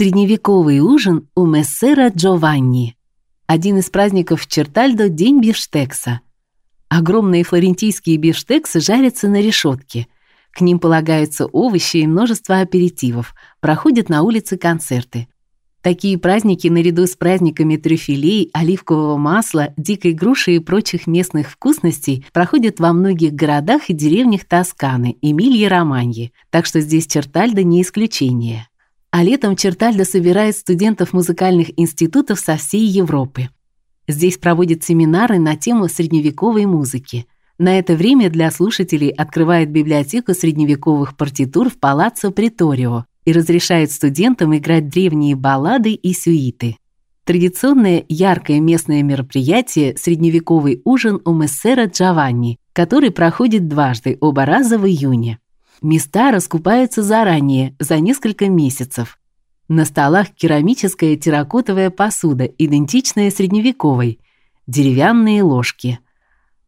Средневековый ужин у мессера Джованни. Один из праздников в Чертальдо – день бифштекса. Огромные флорентийские бифштексы жарятся на решетке. К ним полагаются овощи и множество аперитивов. Проходят на улице концерты. Такие праздники наряду с праздниками трюфелей, оливкового масла, дикой груши и прочих местных вкусностей проходят во многих городах и деревнях Тосканы, Эмилии-Романьи, так что здесь Чертальдо не исключение. А летом Чертальдо собирает студентов музыкальных институтов со всей Европы. Здесь проводят семинары на тему средневековой музыки. На это время для слушателей открывает библиотеку средневековых партитур в Палаццо Приторио, и разрешает студентам играть древние баллады и сюиты. Традиционное яркое местное мероприятие средневековый ужин у мессера Джованни, который проходит дважды, оба раза в июне. Места раскупаются заранее, за несколько месяцев. На столах керамическая терракотовая посуда, идентичная средневековой, деревянные ложки.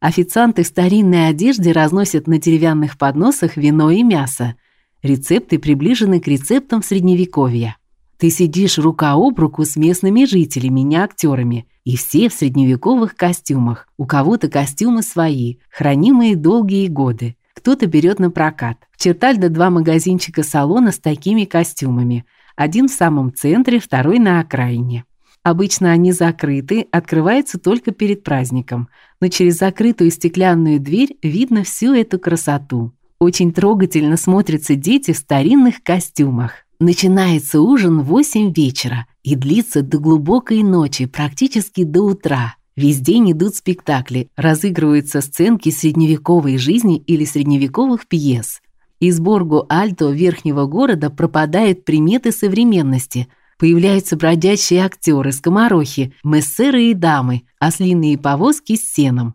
Официанты в старинной одежде разносят на деревянных подносах вино и мясо. Рецепты приближены к рецептам средневековья. Ты сидишь рука об руку с местными жителями, не актерами, и все в средневековых костюмах. У кого-то костюмы свои, хранимые долгие годы. Кто-то берет на прокат. В Чертальдо два магазинчика салона с такими костюмами. Один в самом центре, второй на окраине. Обычно они закрыты, открываются только перед праздником, но через закрытую стеклянную дверь видно всю эту красоту. Очень трогательно смотрятся дети в старинных костюмах. Начинается ужин в 8 вечера и длится до глубокой ночи, практически до утра. Весь день идут спектакли, разыгрываются сценки средневековой жизни или средневековых пьес. Из Борго-Альто верхнего города пропадают приметы современности. Появляются бродячие актеры, скоморохи, мессеры и дамы, ослиные повозки с сеном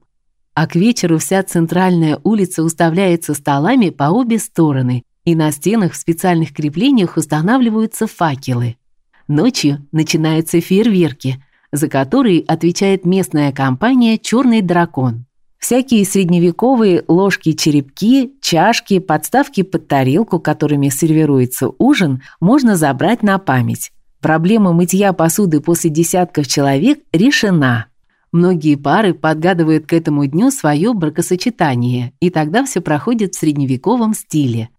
а к вечеру вся центральная улица уставляется столами по обе стороны, и на стенах в специальных креплениях устанавливаются факелы. Ночью начинаются фейерверки, за которые отвечает местная компания Черный дракон. Всякие средневековые ложки-черепки, чашки, подставки под тарелку, которыми сервируется ужин, можно забрать на память. Проблема мытья посуды после десятков человек решена. Многие пары подгадывают к этому дню свое бракосочетание, и тогда все проходит в средневековом стиле.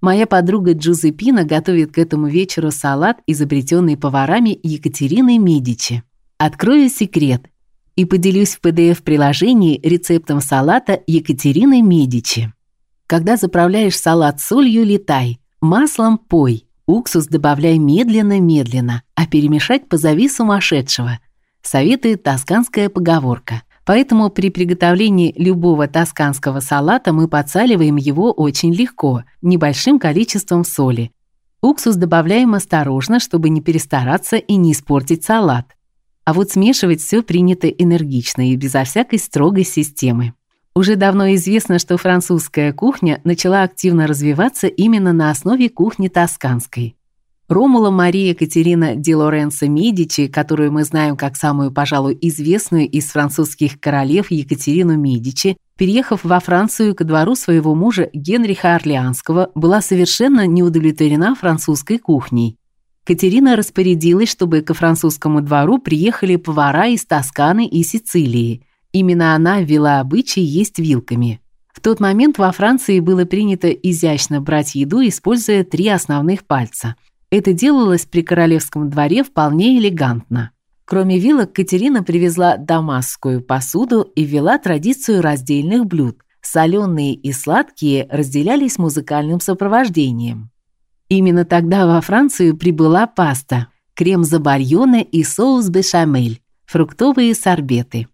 Моя подруга Джузеппина готовит к этому вечеру салат, изобретенный поварами Екатериной Медичи. Открою секрет и поделюсь в PDF-приложении рецептом салата Екатерины Медичи. Когда заправляешь салат солью, летай, маслом пой, уксус добавляй медленно-медленно, а перемешать позови сумасшедшего – советует тосканская поговорка. Поэтому при приготовлении любого тосканского салата мы подсаливаем его очень легко, небольшим количеством соли. Уксус добавляем осторожно, чтобы не перестараться и не испортить салат. А вот смешивать все принято энергично и безо всякой строгой системы. Уже давно известно, что французская кухня начала активно развиваться именно на основе кухни тосканской. Ромула Мария Катерина ди Лоренцо Медичи, которую мы знаем как самую, пожалуй, известную из французских королев Екатерину Медичи, переехав во Францию ко двору своего мужа Генриха Орлеанского, была совершенно не удовлетворена французской кухней. Катерина распорядилась, чтобы к французскому двору приехали повара из Тосканы и Сицилии. Именно она ввела обычай есть вилками. В тот момент во Франции было принято изящно брать еду, используя три основных пальца – это делалось при королевском дворе вполне элегантно. Кроме вилок, Катерина привезла дамасскую посуду и ввела традицию раздельных блюд. Соленые и сладкие разделялись музыкальным сопровождением. Именно тогда во Францию прибыла паста, крем забальоне и соус бешамель, фруктовые сорбеты.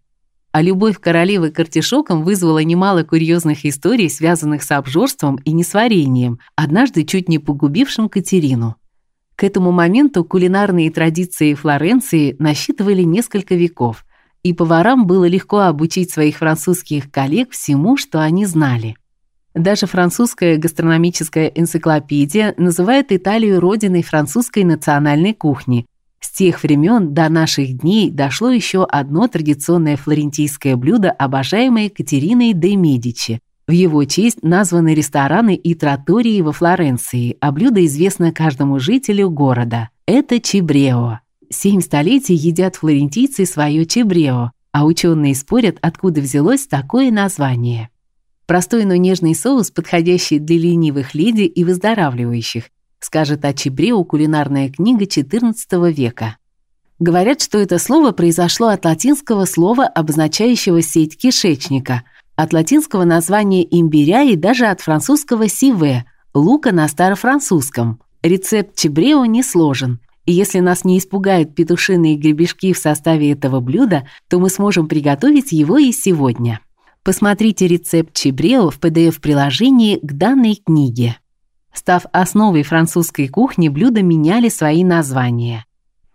А любовь королевы к артишокам вызвала немало курьезных историй, связанных с обжорством и несварением, однажды чуть не погубившим Катерину. К этому моменту кулинарные традиции Флоренции насчитывали несколько веков, и поварам было легко обучить своих французских коллег всему, что они знали. Даже французская гастрономическая энциклопедия называет Италию родиной французской национальной кухни. С тех времен до наших дней дошло еще одно традиционное флорентийское блюдо, обожаемое Екатериной де Медичи в его честь названы рестораны и траттории во Флоренции, а блюдо известно каждому жителю города. это чебрео. Семь столетий едят флорентийцы свое чебрео, а ученые спорят, откуда взялось такое название. Простой, но нежный соус, подходящий для ленивых леди и выздоравливающих, скажет о чебрео кулинарная книга XIV века. Говорят, что это слово произошло от латинского слова, обозначающего сеть кишечника, от латинского названия имбиря и даже от французского сиве лука на старофранцузском. Рецепт чебрео не сложен, и если нас не испугают петушиные гребешки в составе этого блюда, то мы сможем приготовить его и сегодня. Посмотрите рецепт чебрео в PDF-приложении к данной книге. Став основой французской кухни, блюда меняли свои названия.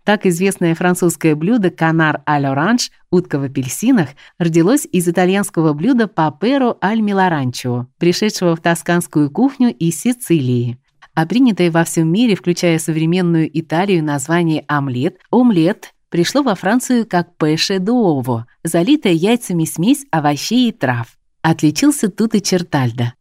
Так известное французское блюдо канар аль оранж, утка в апельсинах, родилось из итальянского блюда паперо аль миларанчо, пришедшего в тосканскую кухню из Сицилии. А принятое во всем мире, включая современную Италию, название омлет, омлет пришло во Францию как пеше дуово, залитая яйцами смесь овощей и трав. Отличился тут и чертальдо.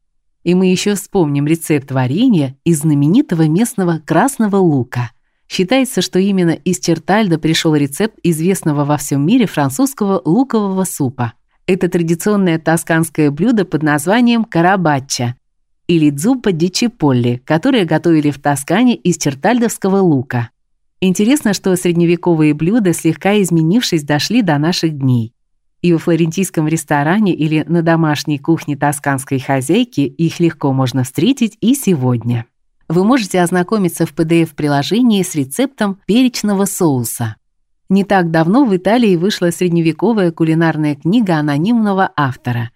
И мы еще вспомним рецепт варенья из знаменитого местного красного лука. Считается, что именно из Чертальда пришел рецепт известного во всем мире французского лукового супа. Это традиционное тосканское блюдо под названием карабачча или дзуппа ди чиполли, которое готовили в Тоскане из чертальдовского лука. Интересно, что средневековые блюда, слегка изменившись, дошли до наших дней. И во флорентийском ресторане или на домашней кухне тосканской хозяйки их легко можно встретить и сегодня вы можете ознакомиться в PDF-приложении с рецептом перечного соуса. Не так давно в Италии вышла средневековая кулинарная книга анонимного автора.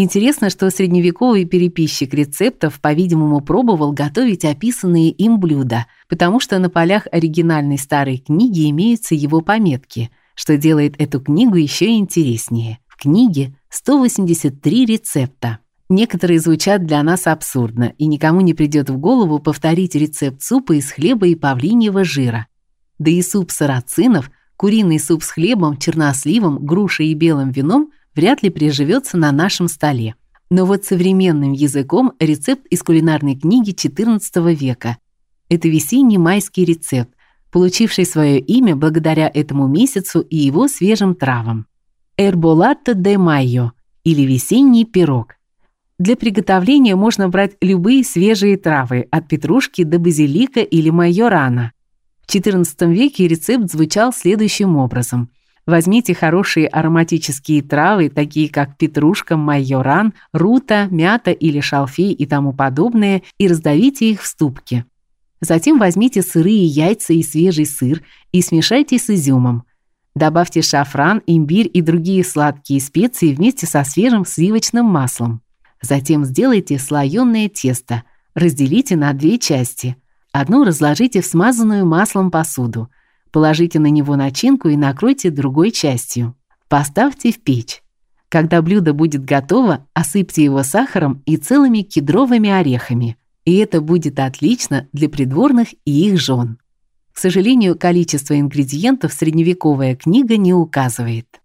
Интересно, что средневековый переписчик рецептов, по-видимому, пробовал готовить описанные им блюда, потому что на полях оригинальной старой книги имеются его пометки, что делает эту книгу еще интереснее. В книге 183 рецепта. Некоторые звучат для нас абсурдно, и никому не придет в голову повторить рецепт супа из хлеба и павлиньего жира. Да и суп сарацинов, куриный суп с хлебом, черносливом, грушей и белым вином вряд ли приживется на нашем столе. Но вот современным языком рецепт из кулинарной книги XIV века. Это весенний майский рецепт, получивший свое имя благодаря этому месяцу и его свежим травам. Эрболатто де майо или весенний пирог. Для приготовления можно брать любые свежие травы, от петрушки до базилика или майорана. В XIV веке рецепт звучал следующим образом. Возьмите хорошие ароматические травы, такие как петрушка, майоран, рута, мята или шалфей и тому подобное, и раздавите их в ступке. Затем возьмите сырые яйца и свежий сыр и смешайте с изюмом. Добавьте шафран, имбирь и другие сладкие специи вместе со свежим сливочным маслом. Затем сделайте слоёное тесто. Разделите на две части. Одну разложите в смазанную маслом посуду. Положите на него начинку и накройте другой частью. Поставьте в печь. Когда блюдо будет готово, осыпьте его сахаром и целыми кедровыми орехами. И это будет отлично для придворных и их жен. К сожалению, количество ингредиентов средневековая книга не указывает.